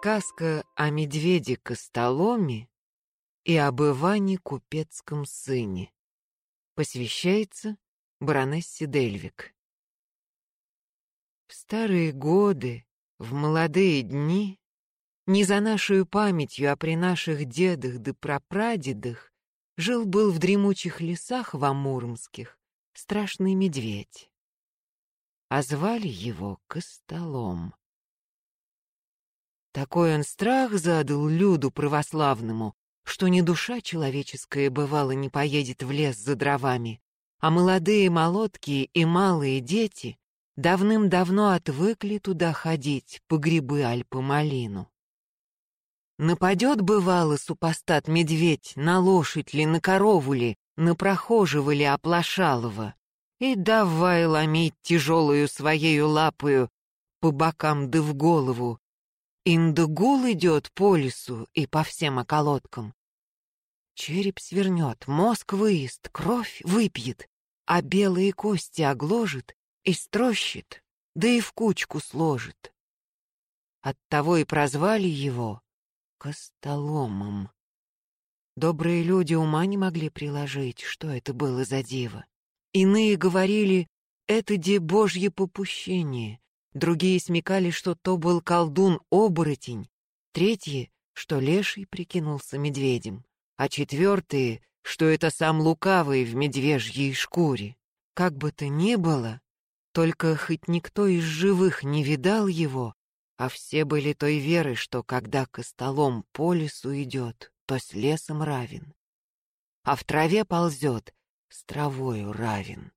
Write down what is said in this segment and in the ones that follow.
Сказка о медведе Костоломе и об Иване Купецком сыне. Посвящается баронессе Дельвик. В старые годы, в молодые дни, не за нашу памятью, а при наших дедах да прапрадедах, жил-был в дремучих лесах в Амурмских страшный медведь. А звали его Костолом. Такой он страх задал люду православному, что ни душа человеческая, бывало, не поедет в лес за дровами, а молодые молодки и малые дети давным-давно отвыкли туда ходить по грибы аль по малину. Нападет, бывало, супостат-медведь на лошадь ли, на корову ли, на прохожего ли оплошалого, и давай ломить тяжелую своею лапою по бокам да в голову, Индугул идет по лесу и по всем околоткам. Череп свернет, мозг выест, кровь выпьет, а белые кости огложит и строщит, да и в кучку сложит. Оттого и прозвали его Костоломом. Добрые люди ума не могли приложить, что это было за диво. Иные говорили, это де божье попущение, Другие смекали, что то был колдун-оборотень, третьи, что леший прикинулся медведем, а четвертые, что это сам лукавый в медвежьей шкуре. Как бы то ни было, только хоть никто из живых не видал его, а все были той веры, что когда костолом по лесу идет, то с лесом равен, а в траве ползет, с травою равен.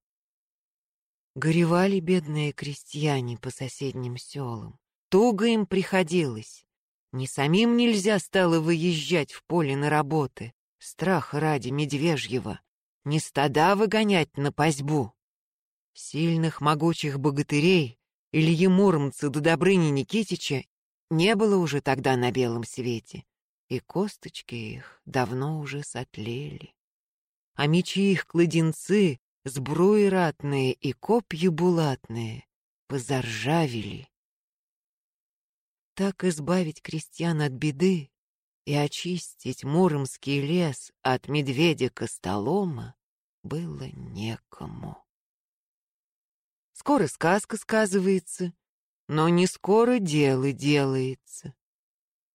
Горевали бедные крестьяне по соседним селам. Туго им приходилось. Ни самим нельзя стало выезжать в поле на работы, страх ради медвежьего, ни стада выгонять на пасьбу. Сильных могучих богатырей Ильи Муромца до Добрыни Никитича не было уже тогда на белом свете, и косточки их давно уже сотлели. А мечи их кладенцы сбруи ратные и копья булатные позаржавели. Так избавить крестьян от беды и очистить Муромский лес от медведя-костолома было некому. Скоро сказка сказывается, но не скоро дело делается.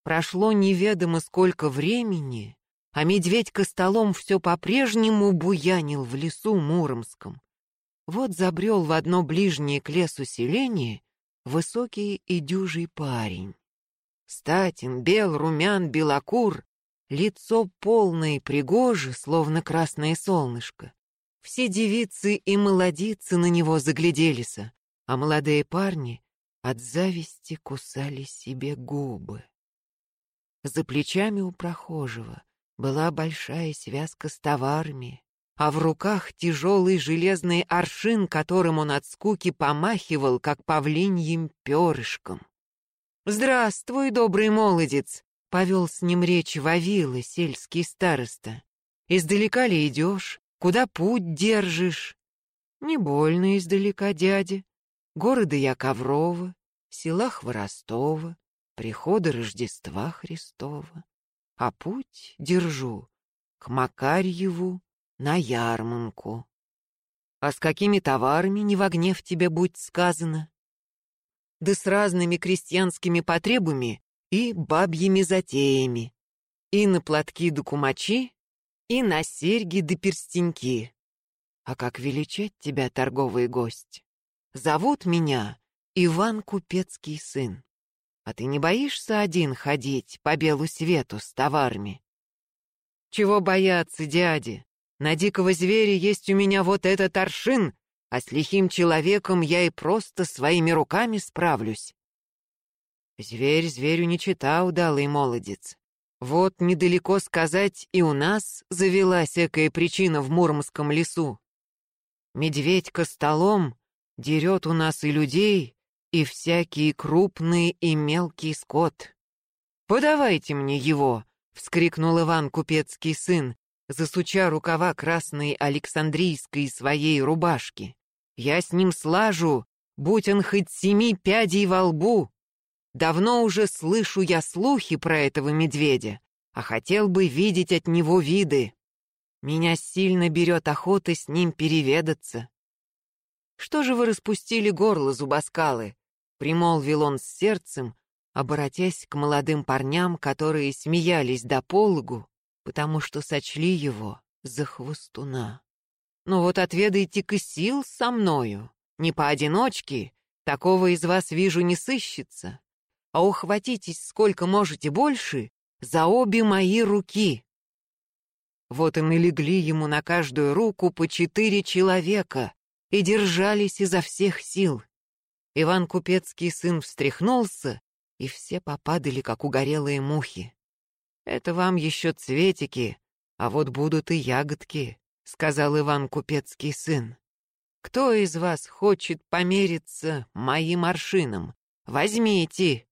Прошло неведомо сколько времени, а медведь-костолом все по-прежнему буянил в лесу Муромском. Вот забрел в одно ближнее к лесу селение высокий и дюжий парень. Статин, бел, румян, белокур, лицо полное и пригоже, словно красное солнышко. Все девицы и молодицы на него загляделись, а молодые парни от зависти кусали себе губы. За плечами у прохожего была большая связка с товарами, а в руках тяжелый железный аршин, которым он от скуки помахивал, как павлиньим перышком. «Здравствуй, добрый молодец!» — повел с ним речь Вавила, сельский староста. «Издалека ли идешь? Куда путь держишь?» «Не больно издалека, дядя. Города я Коврова, села Хворостова, прихода Рождества Христова а путь держу к Макарьеву на ярманку. А с какими товарами не во гнев тебе будь сказано? Да с разными крестьянскими потребами и бабьими затеями. И на платки да кумачи, и на серьги да перстеньки. А как величать тебя, торговый гость? Зовут меня Иван Купецкий сын. А ты не боишься один ходить по белу свету с товарами? Чего бояться, дяди? На дикого зверя есть у меня вот этот аршин, а с лихим человеком я и просто своими руками справлюсь. Зверь зверю не чита, удалый молодец. Вот недалеко сказать, и у нас завелась экая причина в Мурманском лесу. Медведь костолом дерет у нас и людей, и всякий крупный и мелкий скот. «Подавайте мне его!» — вскрикнул Иван Купецкий сын, засуча рукава красной Александрийской своей рубашки. «Я с ним слажу, будь он хоть семи пядей во лбу!» Давно уже слышу я слухи про этого медведя, а хотел бы видеть от него виды. Меня сильно берет охота с ним переведаться. Что же вы распустили горло, зубоскалы? Примолвил он с сердцем, оборотясь к молодым парням, которые смеялись до пологу, потому что сочли его за хвостуна. Ну вот отведайте-ка сил со мною, не поодиночке, такого из вас, вижу, не сыщется, а ухватитесь сколько можете больше за обе мои руки. Вот и налегли ему на каждую руку по четыре человека и держались изо всех сил. Иван Купецкий сын встряхнулся, и все попадали, как угорелые мухи. «Это вам еще цветики, а вот будут и ягодки», — сказал Иван Купецкий сын. «Кто из вас хочет помериться моим аршином? Возьмите!»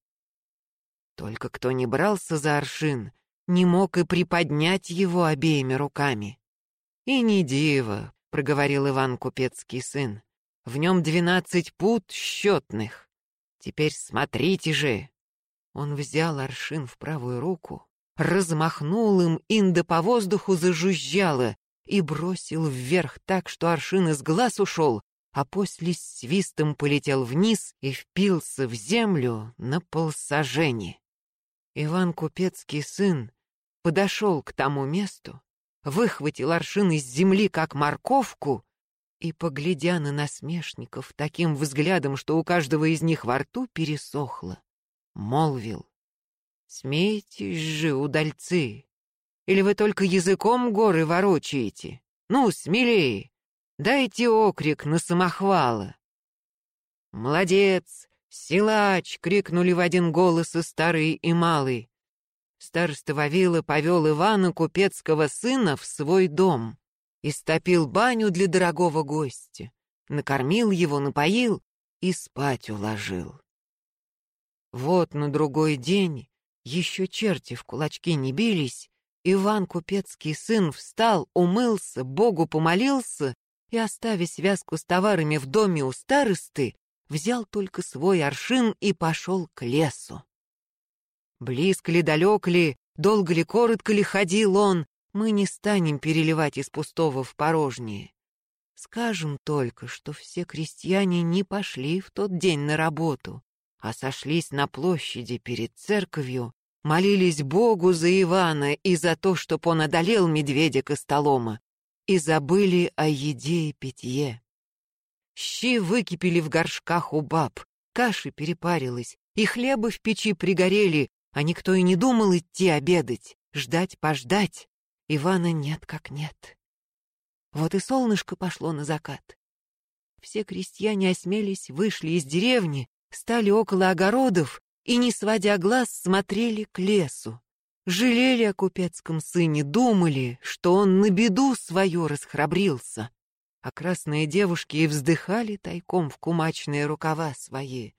Только кто не брался за аршин, не мог и приподнять его обеими руками. «И не диво», — проговорил Иван Купецкий сын, — «в нем двенадцать пут счетных. Теперь смотрите же». Он взял аршин в правую руку, размахнул им, инда по воздуху зажужжало и бросил вверх так, что аршин из глаз ушел, а после свистом полетел вниз и впился в землю на полсажени. Иван Купецкий сын подошел к тому месту, выхватил аршин из земли, как морковку, и, поглядя на насмешников таким взглядом, что у каждого из них во рту пересохло, молвил. «Смейтесь же, удальцы! Или вы только языком горы ворочаете? Ну, смелее! Дайте окрик на самохвала!» «Молодец! Силач!» — крикнули в один голос и старый, и малый. Староста Вавила повел Ивана, купецкого сына, в свой дом. Истопил баню для дорогого гостя, накормил его, напоил и спать уложил. Вот на другой день, еще черти в кулачки не бились, Иван, купецкий сын, встал, умылся, Богу помолился и, оставив связку с товарами в доме у старосты, взял только свой аршин и пошел к лесу. Близко ли, далек ли, долго ли, коротко ли ходил он, мы не станем переливать из пустого в порожнее. Скажем только, что все крестьяне не пошли в тот день на работу, а сошлись на площади перед церковью, молились Богу за Ивана и за то, чтоб он одолел медведя Костолома, и забыли о еде и питье. Щи выкипели в горшках у баб, каши перепарилась, и хлеба в печи пригорели, а никто и не думал идти обедать, ждать-пождать. Ивана нет как нет. Вот и солнышко пошло на закат. Все крестьяне осмелись, вышли из деревни, стали около огородов и, не сводя глаз, смотрели к лесу. Жалели о купецком сыне, думали, что он на беду свою расхрабрился. А красные девушки и вздыхали тайком в кумачные рукава свои.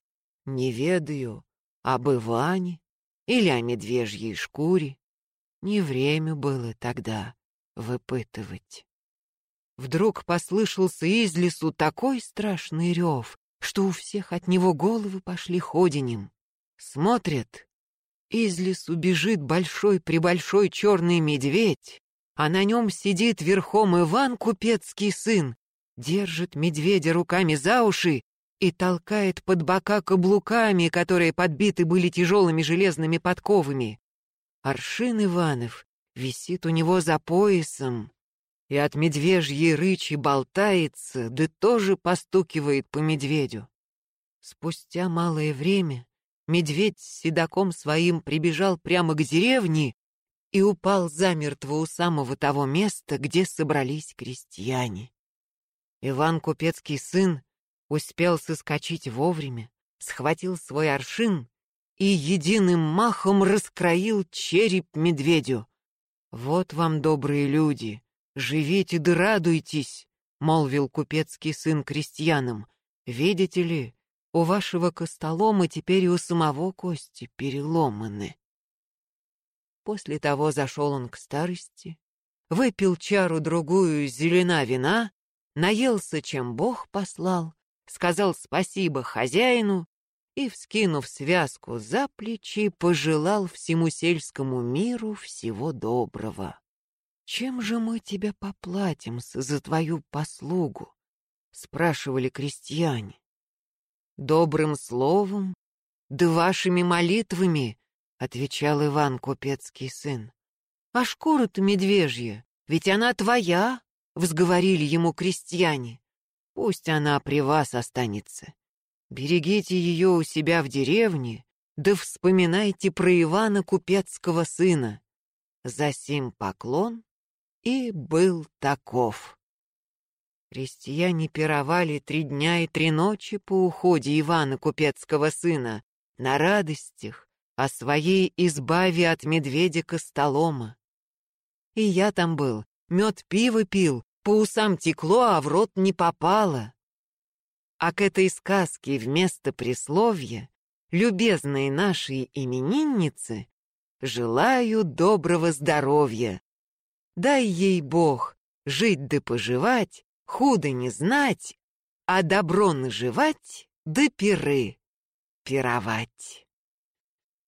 Не ведаю об Иване, или о медвежьей шкуре. Не время было тогда выпытывать. Вдруг послышался из лесу такой страшный рев, что у всех от него головы пошли ходенем. Смотрят, из лесу бежит большой-пребольшой черный медведь, а на нем сидит верхом Иван, купецкий сын, держит медведя руками за уши и толкает под бока каблуками, которые подбиты были тяжелыми железными подковами. Аршин Иванов висит у него за поясом и от медвежьей рычи болтается, да тоже постукивает по медведю. Спустя малое время медведь с седаком своим прибежал прямо к деревне и упал замертво у самого того места, где собрались крестьяне. Иван Купецкий сын успел соскочить вовремя, схватил свой аршин и единым махом раскроил череп медведю. «Вот вам, добрые люди, живите да радуйтесь», — молвил купецкий сын крестьянам. «Видите ли, у вашего костолома теперь и у самого кости переломаны». После того зашел он к старости, выпил чару-другую зелена вина, наелся, чем Бог послал, сказал спасибо хозяину и, вскинув связку за плечи, пожелал всему сельскому миру всего доброго. «Чем же мы тебе поплатимся за твою послугу?» — спрашивали крестьяне. «Добрым словом, да вашими молитвами», — отвечал Иван, купецкий сын. «А шкура-то медвежья, ведь она твоя», — взговорили ему крестьяне. «Пусть она при вас останется. Берегите ее у себя в деревне, да вспоминайте про Ивана купецкого сына. За сим поклон и был таков. Крестьяне пировали три дня и три ночи по уходе Ивана Купецкого сына на радостях о своей избаве от медведя Костолома. И я там был, мед пиво пил, по усам текло, а в рот не попало. А к этой сказке вместо присловия любезной нашей имениннице желаю доброго здоровья, Дай ей Бог жить да поживать, худо не знать, а добро наживать да пиры пировать.